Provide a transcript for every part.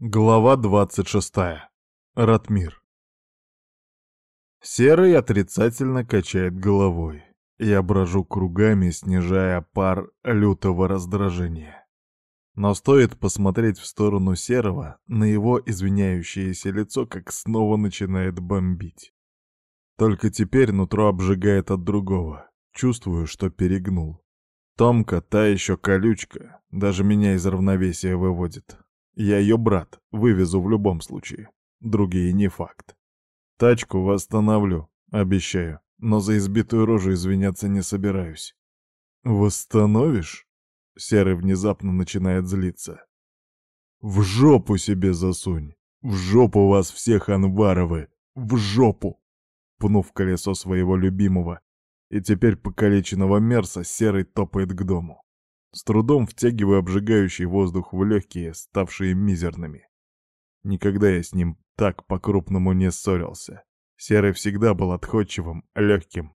Глава 26. Ратмир. Серый отрицательно качает головой. Я брожу кругами, снижая пар лютого раздражения. Но стоит посмотреть в сторону Серого, на его извиняющееся лицо, как снова начинает бомбить. Только теперь нутро обжигает от другого. Чувствую, что перегнул. Томка та еще колючка, даже меня из равновесия выводит. Я ее брат, вывезу в любом случае. Другие не факт. Тачку восстановлю, обещаю, но за избитую рожу извиняться не собираюсь. Восстановишь? Серый внезапно начинает злиться. В жопу себе засунь. В жопу вас всех, Анваровы. В жопу. Пнув колесо своего любимого и теперь покалеченного Мерса, Серый топает к дому с трудом втягивая обжигающий воздух в легкие, ставшие мизерными. Никогда я с ним так по-крупному не ссорился. Серый всегда был отходчивым, легким.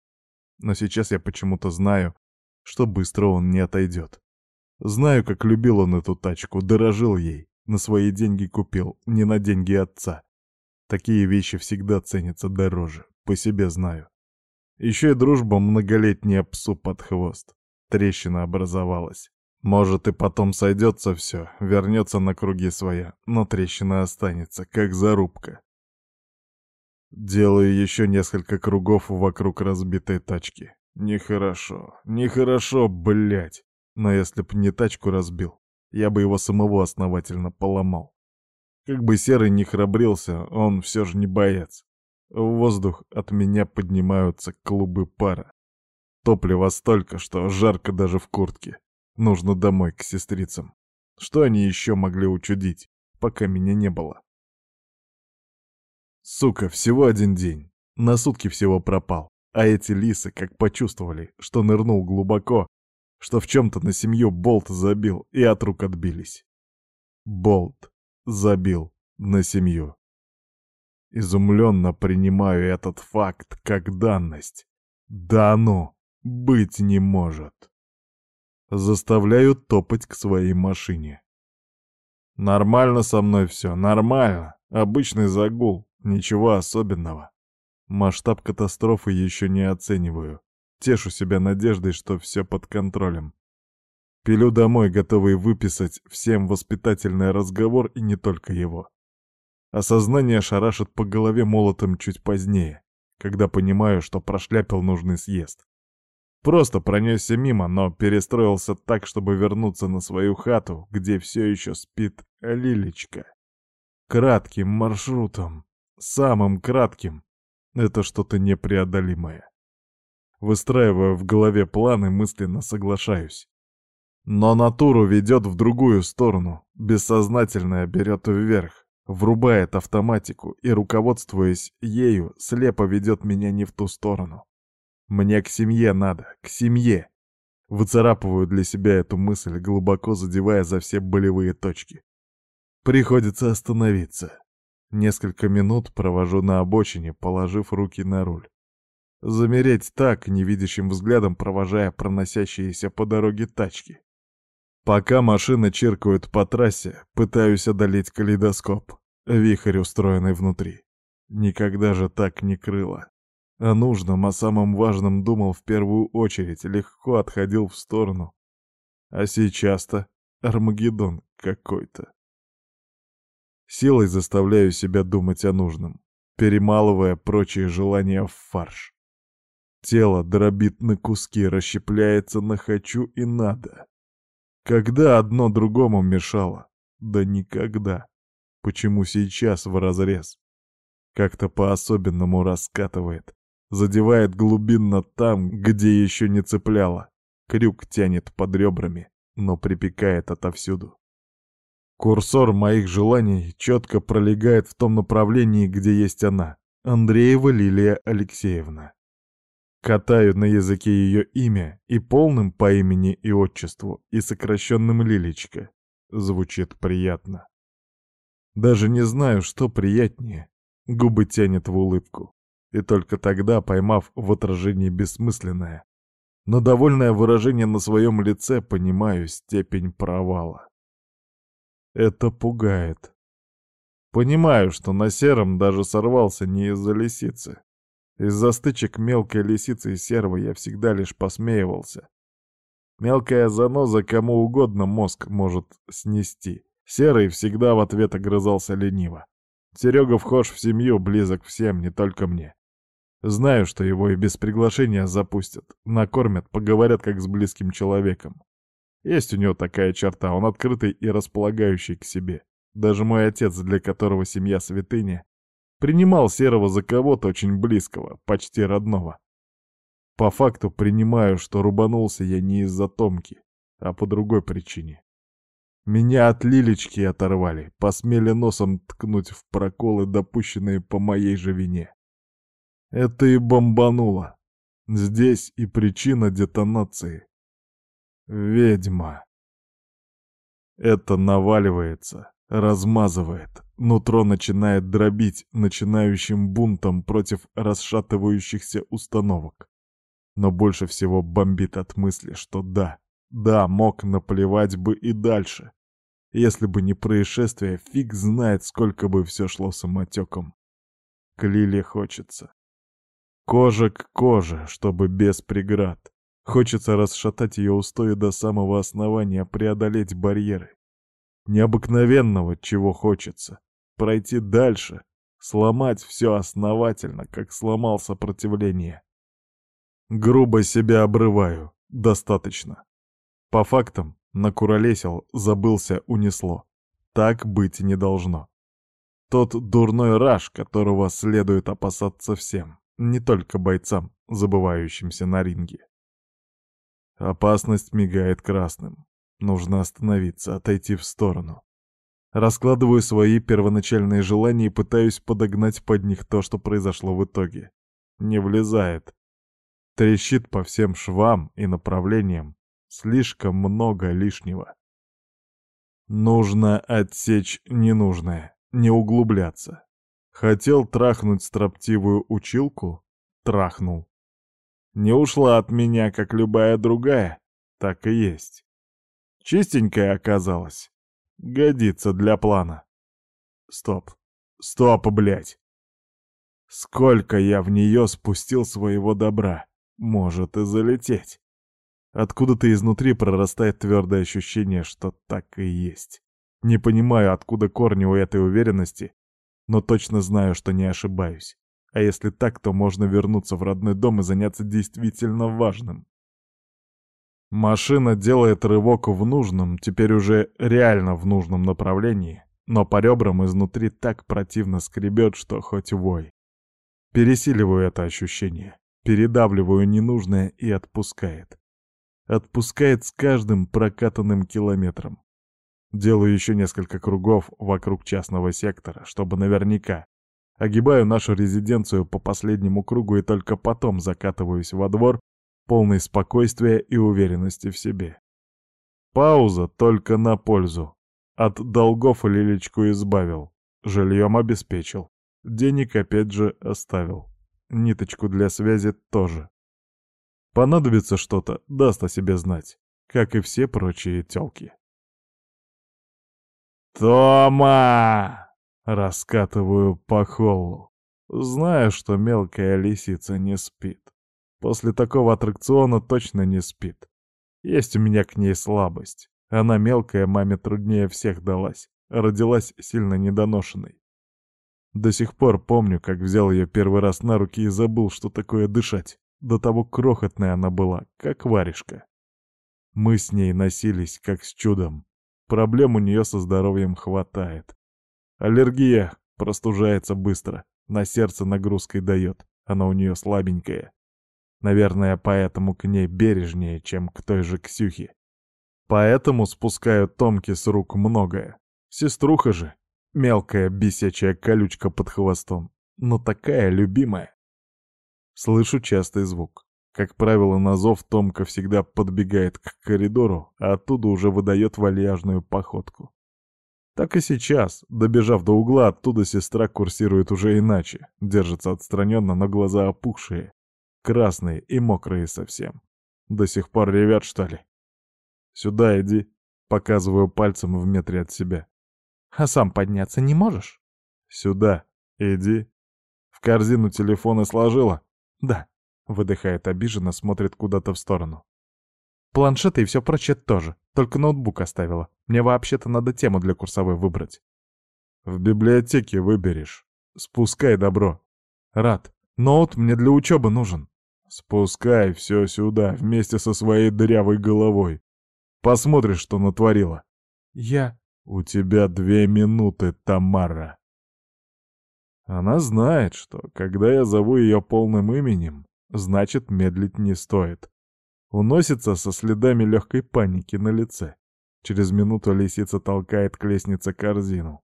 Но сейчас я почему-то знаю, что быстро он не отойдет. Знаю, как любил он эту тачку, дорожил ей, на свои деньги купил, не на деньги отца. Такие вещи всегда ценятся дороже, по себе знаю. Еще и дружба многолетняя псу под хвост трещина образовалась. Может, и потом сойдется все, вернется на круги своя, но трещина останется, как зарубка. Делаю еще несколько кругов вокруг разбитой тачки. Нехорошо, нехорошо, блядь. Но если б не тачку разбил, я бы его самого основательно поломал. Как бы Серый не храбрился, он все же не боец. В воздух от меня поднимаются клубы пара. Топлива столько, что жарко даже в куртке. Нужно домой к сестрицам. Что они еще могли учудить, пока меня не было? Сука, всего один день. На сутки всего пропал. А эти лисы как почувствовали, что нырнул глубоко, что в чем-то на семью болт забил и от рук отбились. Болт забил на семью. Изумленно принимаю этот факт как данность. Да ну! Быть не может. Заставляют топать к своей машине. Нормально со мной все, нормально. Обычный загул, ничего особенного. Масштаб катастрофы еще не оцениваю. Тешу себя надеждой, что все под контролем. Пилю домой, готовый выписать всем воспитательный разговор и не только его. Осознание шарашит по голове молотом чуть позднее, когда понимаю, что прошляпил нужный съезд. Просто пронесся мимо, но перестроился так, чтобы вернуться на свою хату, где все еще спит Лилечка. Кратким маршрутом. Самым кратким. Это что-то непреодолимое. Выстраивая в голове планы, мысленно соглашаюсь. Но натуру ведет в другую сторону. Бессознательное берет вверх, врубает автоматику и, руководствуясь ею, слепо ведет меня не в ту сторону. Мне к семье надо, к семье. Выцарапываю для себя эту мысль, глубоко задевая за все болевые точки. Приходится остановиться. Несколько минут провожу на обочине, положив руки на руль. Замереть так, невидящим взглядом провожая проносящиеся по дороге тачки. Пока машины чиркают по трассе, пытаюсь одолеть калейдоскоп, вихрь, устроенный внутри. Никогда же так не крыло. Э, о нужном, о самом важном думал в первую очередь, легко отходил в сторону. А сейчас-то Армагеддон какой-то. Силой заставляю себя думать о нужном, перемалывая прочие желания в фарш. Тело дробит на куски, расщепляется на «хочу» и «надо». Когда одно другому мешало? Да никогда. Почему сейчас в разрез? Как-то по-особенному раскатывает задевает глубинно там, где еще не цепляло. Крюк тянет под ребрами, но припекает отовсюду. Курсор моих желаний четко пролегает в том направлении, где есть она, Андреева Лилия Алексеевна. Катаю на языке ее имя и полным по имени и отчеству, и сокращенным Лилечка. Звучит приятно. Даже не знаю, что приятнее. Губы тянет в улыбку и только тогда, поймав в отражении бессмысленное, но довольное выражение на своем лице, понимаю степень провала. Это пугает. Понимаю, что на сером даже сорвался не из-за лисицы. Из-за стычек мелкой лисицы и серого я всегда лишь посмеивался. Мелкая заноза кому угодно мозг может снести. Серый всегда в ответ огрызался лениво. Серега вхож в семью, близок всем, не только мне. Знаю, что его и без приглашения запустят, накормят, поговорят как с близким человеком. Есть у него такая черта, он открытый и располагающий к себе. Даже мой отец, для которого семья святыня, принимал Серого за кого-то очень близкого, почти родного. По факту принимаю, что рубанулся я не из-за Томки, а по другой причине. Меня от Лилечки оторвали, посмели носом ткнуть в проколы, допущенные по моей же вине. Это и бомбануло. Здесь и причина детонации. Ведьма. Это наваливается, размазывает. Нутро начинает дробить начинающим бунтом против расшатывающихся установок. Но больше всего бомбит от мысли, что да, да, мог наплевать бы и дальше. Если бы не происшествие, фиг знает, сколько бы все шло самотеком. К Лиле хочется. Кожа к коже, чтобы без преград. Хочется расшатать ее устои до самого основания, преодолеть барьеры. Необыкновенного чего хочется. Пройти дальше, сломать все основательно, как сломал сопротивление. Грубо себя обрываю. Достаточно. По фактам, накуролесил, забылся, унесло. Так быть не должно. Тот дурной раж, которого следует опасаться всем не только бойцам, забывающимся на ринге. Опасность мигает красным. Нужно остановиться, отойти в сторону. Раскладываю свои первоначальные желания и пытаюсь подогнать под них то, что произошло в итоге. Не влезает. Трещит по всем швам и направлениям. Слишком много лишнего. Нужно отсечь ненужное, не углубляться, Хотел трахнуть строптивую училку? Трахнул. Не ушла от меня, как любая другая. Так и есть. Чистенькая оказалась. Годится для плана. Стоп. Стоп, блядь. Сколько я в нее спустил своего добра. Может и залететь. Откуда-то изнутри прорастает твердое ощущение, что так и есть. Не понимаю, откуда корни у этой уверенности, но точно знаю, что не ошибаюсь. А если так, то можно вернуться в родной дом и заняться действительно важным. Машина делает рывок в нужном, теперь уже реально в нужном направлении, но по ребрам изнутри так противно скребет, что хоть вой. Пересиливаю это ощущение, передавливаю ненужное и отпускает. Отпускает с каждым прокатанным километром. Делаю еще несколько кругов вокруг частного сектора, чтобы наверняка. Огибаю нашу резиденцию по последнему кругу и только потом закатываюсь во двор, полный спокойствия и уверенности в себе. Пауза только на пользу. От долгов Лилечку избавил, жильем обеспечил, денег опять же оставил, ниточку для связи тоже. Понадобится что-то, даст о себе знать, как и все прочие тёлки. «Тома!» — раскатываю по холлу. Знаю, что мелкая лисица не спит. После такого аттракциона точно не спит. Есть у меня к ней слабость. Она мелкая, маме труднее всех далась. Родилась сильно недоношенной. До сих пор помню, как взял ее первый раз на руки и забыл, что такое дышать. До того крохотная она была, как варежка. Мы с ней носились, как с чудом. Проблем у нее со здоровьем хватает. Аллергия простужается быстро, на сердце нагрузкой дает, она у нее слабенькая. Наверное, поэтому к ней бережнее, чем к той же Ксюхе. Поэтому спускают Томки с рук многое. Сеструха же, мелкая бесячая колючка под хвостом, но такая любимая. Слышу частый звук. Как правило, Назов Томка всегда подбегает к коридору, а оттуда уже выдает вальяжную походку. Так и сейчас, добежав до угла, оттуда сестра курсирует уже иначе, держится отстраненно, но глаза опухшие, красные и мокрые совсем. До сих пор ревят, что ли? «Сюда иди», — показываю пальцем в метре от себя. «А сам подняться не можешь?» «Сюда, иди». «В корзину телефона сложила?» «Да», Выдыхает обиженно, смотрит куда-то в сторону. Планшет и все прочее тоже, только ноутбук оставила. Мне вообще-то надо тему для курсовой выбрать. В библиотеке выберешь. Спускай добро. Рад. Ноут мне для учебы нужен. Спускай все сюда, вместе со своей дырявой головой. Посмотришь, что натворила. Я... У тебя две минуты, Тамара. Она знает, что когда я зову ее полным именем, значит медлить не стоит. Уносится со следами легкой паники на лице. Через минуту лисица толкает к лестнице корзину.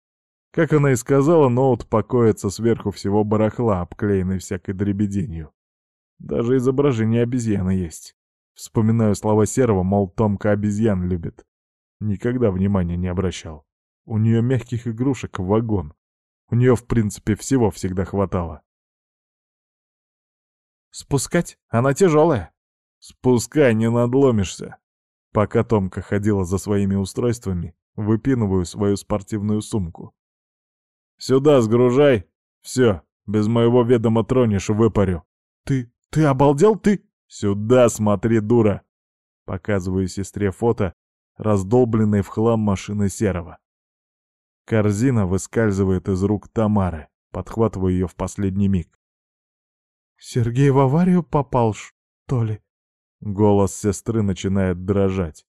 Как она и сказала, ноут покоится сверху всего барахла, обклеенный всякой дребеденью. Даже изображение обезьяны есть. Вспоминаю слова Серого, мол, Томка обезьян любит. Никогда внимания не обращал. У нее мягких игрушек вагон. У нее, в принципе, всего всегда хватало. Спускать? Она тяжелая. Спускай, не надломишься. Пока Томка ходила за своими устройствами, выпинываю свою спортивную сумку. Сюда сгружай. Все, без моего ведома тронешь, выпарю. Ты, ты обалдел, ты? Сюда смотри, дура. Показываю сестре фото, раздолбленной в хлам машины Серого. Корзина выскальзывает из рук Тамары, подхватываю ее в последний миг. Сергей в аварию попал, что ли?» Голос сестры начинает дрожать.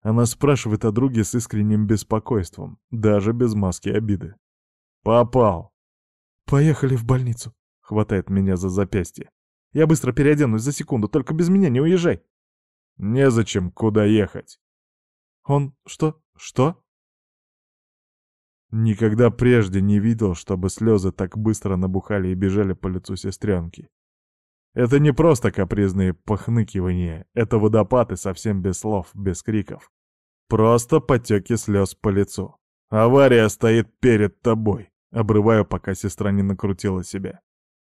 Она спрашивает о друге с искренним беспокойством, даже без маски обиды. «Попал!» «Поехали в больницу!» — хватает меня за запястье. «Я быстро переоденусь за секунду, только без меня не уезжай!» «Незачем куда ехать!» «Он что? Что?» Никогда прежде не видел, чтобы слезы так быстро набухали и бежали по лицу сестренки. Это не просто капризные похныкивания, это водопады совсем без слов, без криков. Просто потеки слез по лицу. Авария стоит перед тобой. Обрываю, пока сестра не накрутила себя.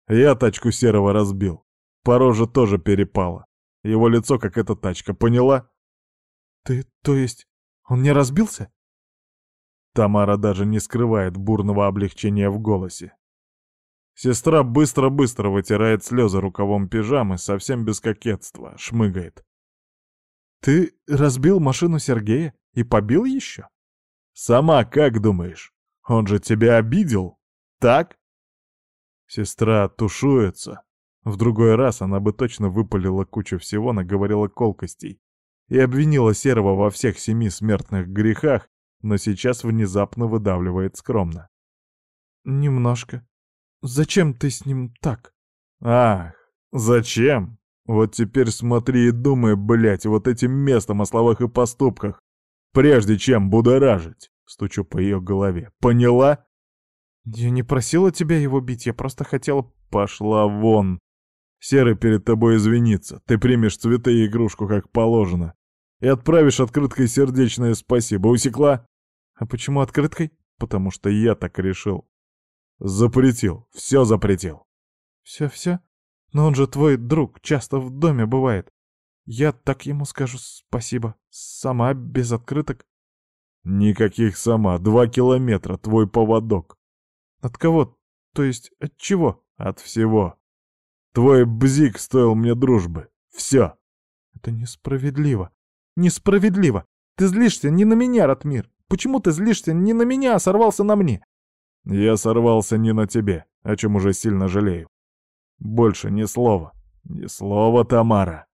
Я тачку серого разбил. Пороже тоже перепало. Его лицо как эта тачка, поняла? Ты, то есть, он не разбился? Тамара даже не скрывает бурного облегчения в голосе. Сестра быстро-быстро вытирает слезы рукавом пижамы, совсем без кокетства, шмыгает. «Ты разбил машину Сергея и побил еще?» «Сама как думаешь? Он же тебя обидел, так?» Сестра тушуется. В другой раз она бы точно выпалила кучу всего, наговорила колкостей и обвинила Серого во всех семи смертных грехах, но сейчас внезапно выдавливает скромно. «Немножко. Зачем ты с ним так?» «Ах, зачем? Вот теперь смотри и думай, блядь, вот этим местом о словах и поступках, прежде чем будоражить!» Стучу по ее голове. «Поняла?» «Я не просила тебя его бить, я просто хотела...» «Пошла вон!» «Серый перед тобой извинится. Ты примешь цветы и игрушку, как положено. И отправишь открыткой сердечное спасибо. Усекла?» «А почему открыткой?» «Потому что я так решил». «Запретил, все запретил». «Все-все? Но он же твой друг, часто в доме бывает. Я так ему скажу спасибо. Сама, без открыток». «Никаких сама, два километра, твой поводок». «От кого? То есть от чего?» «От всего. Твой бзик стоил мне дружбы. Все». «Это несправедливо. Несправедливо. Ты злишься не на меня, Ратмир, Почему ты злишься не на меня, а сорвался на мне?» «Я сорвался не на тебе, о чем уже сильно жалею. Больше ни слова. Ни слова, Тамара!»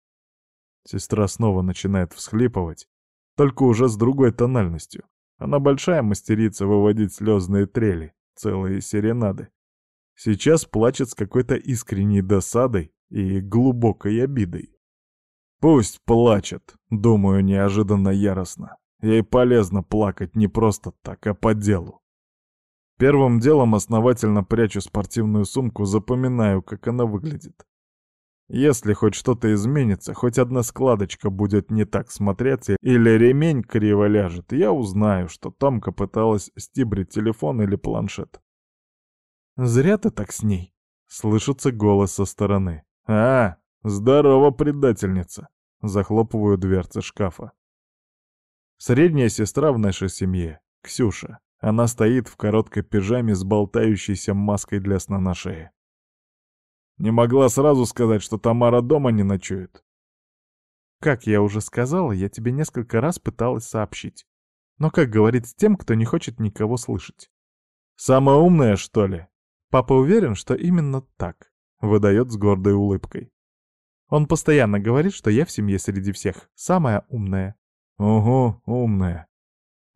Сестра снова начинает всхлипывать, только уже с другой тональностью. Она большая мастерица выводить слезные трели, целые серенады. Сейчас плачет с какой-то искренней досадой и глубокой обидой. «Пусть плачет», — думаю неожиданно яростно. Ей полезно плакать не просто так, а по делу. Первым делом основательно прячу спортивную сумку, запоминаю, как она выглядит. Если хоть что-то изменится, хоть одна складочка будет не так смотреться или ремень криво ляжет, я узнаю, что Томка пыталась стибрить телефон или планшет. «Зря ты так с ней!» — слышится голос со стороны. «А, здорово, предательница!» — захлопываю дверцы шкафа. Средняя сестра в нашей семье — Ксюша. Она стоит в короткой пижаме с болтающейся маской для сна на шее. Не могла сразу сказать, что Тамара дома не ночует. Как я уже сказала, я тебе несколько раз пыталась сообщить. Но как говорить с тем, кто не хочет никого слышать? Самая умная, что ли? Папа уверен, что именно так, выдает с гордой улыбкой. Он постоянно говорит, что я в семье среди всех самая умная. Ого, умная.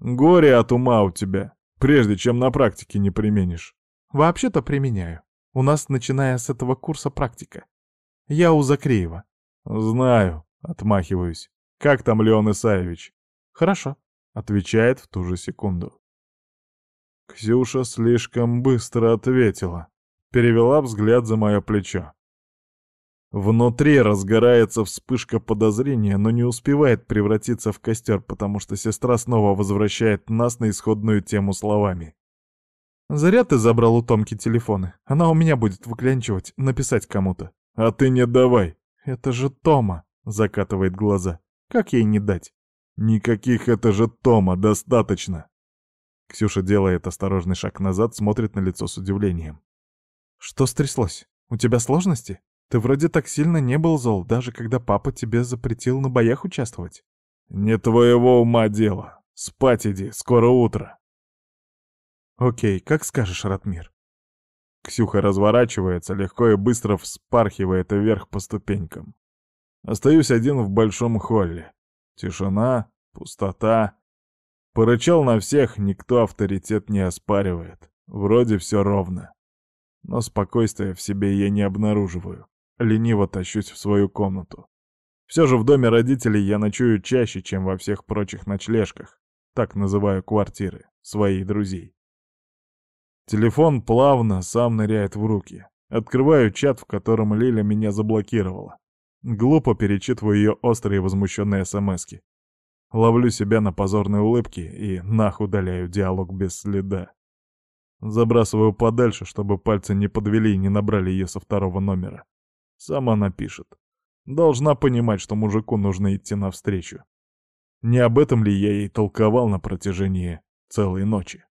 Горе от ума у тебя, прежде чем на практике не применишь. Вообще-то применяю. У нас, начиная с этого курса, практика. Я у Закреева. Знаю, отмахиваюсь. Как там Леон Исаевич? Хорошо, отвечает в ту же секунду. Ксюша слишком быстро ответила. Перевела взгляд за мое плечо. Внутри разгорается вспышка подозрения, но не успевает превратиться в костер, потому что сестра снова возвращает нас на исходную тему словами. Заря ты забрал у Томки телефоны. Она у меня будет выклянчивать, написать кому-то». «А ты не давай!» «Это же Тома!» — закатывает глаза. «Как ей не дать?» «Никаких это же Тома достаточно!» Ксюша делает осторожный шаг назад, смотрит на лицо с удивлением. «Что стряслось? У тебя сложности?» Ты вроде так сильно не был зол, даже когда папа тебе запретил на боях участвовать. Не твоего ума дело. Спать иди, скоро утро. Окей, как скажешь, Ратмир. Ксюха разворачивается, легко и быстро вспархивает вверх по ступенькам. Остаюсь один в большом холле. Тишина, пустота. Порычал на всех, никто авторитет не оспаривает. Вроде все ровно. Но спокойствия в себе я не обнаруживаю лениво тащусь в свою комнату. Все же в доме родителей я ночую чаще, чем во всех прочих ночлежках, так называю квартиры, своих друзей. Телефон плавно сам ныряет в руки. Открываю чат, в котором Лиля меня заблокировала. Глупо перечитываю ее острые возмущенные смски. Ловлю себя на позорные улыбки и нах удаляю диалог без следа. Забрасываю подальше, чтобы пальцы не подвели и не набрали ее со второго номера. Сама напишет. Должна понимать, что мужику нужно идти навстречу. Не об этом ли я ей толковал на протяжении целой ночи?